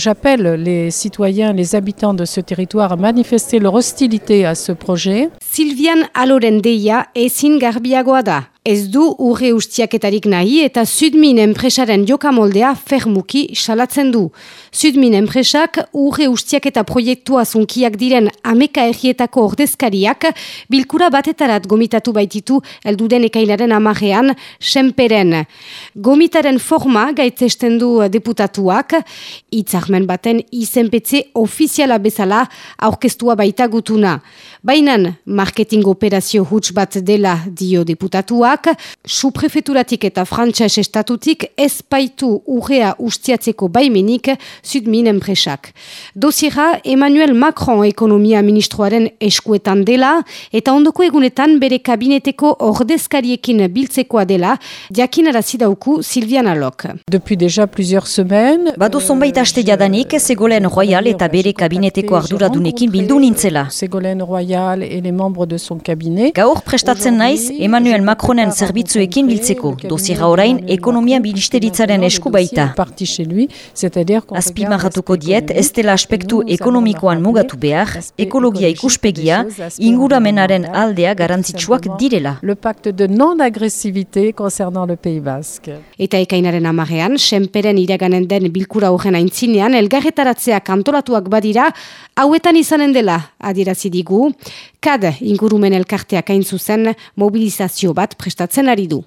J'appelle les citoyens, les habitants de ce territoire à manifester leur hostilité à ce projet. Silvian Aloren deia ezin garbiagoa da. Ez du urre ustiaketarik nahi eta Sudmin enpresaren jokamoldea fermuki salatzen du. Sudmin enpresak urre ustiaketa proiektua zunkiak diren ameka errietako ordezkariak bilkura batetarat gomitatu baititu elduden ekailaren amarean senperen. Gomitaren forma gaitzesten du deputatuak, itzarmen baten izenpetze ofiziala bezala aurkeztua baita gutuna. Bainan, marketing operazio huts bat dela dio deputatuak, suprefeturatik eta frantses estatutik ez baitu urrea ustiatzeko baimenik Sudmin enpresak. Dosiera Emmanuel Macron ekonomia ministroaren eskuetan dela eta ondoko egunetan bere kabineteko ordezkariekin biltzekoa dela jakinarazi dauku Silviana Lok. Depuis déjà plusieurs semaines, Badu zonbait aste jadanik, Segolen Royal eta bere kabineteko arduradunekin bildu nintzela. Ségolène Royal et les membres de son cabinet. Gaur prestatzen naiz Emmanuel Macronen zerbitzuekin biltzeko. Dosiera orain ekonomia ministeritzaren esku baita. Azpimarratuko diet, ez dela aspektu ekonomikoan mugatu behar, ekologia ikuspegia, inguramenaren aldea garantzitsuak direla. le pacte de non-agressivité concernant le Pays Basque. Eta ekainaren amarean, senperen iraganen den bilkura horren aintzinean, elgarretaratzea kantolatuak badira, hauetan izanen dela, adierazi digu, kad ingurumen elkarteak hain zuzen mobilizazio bat prestatzen ari du.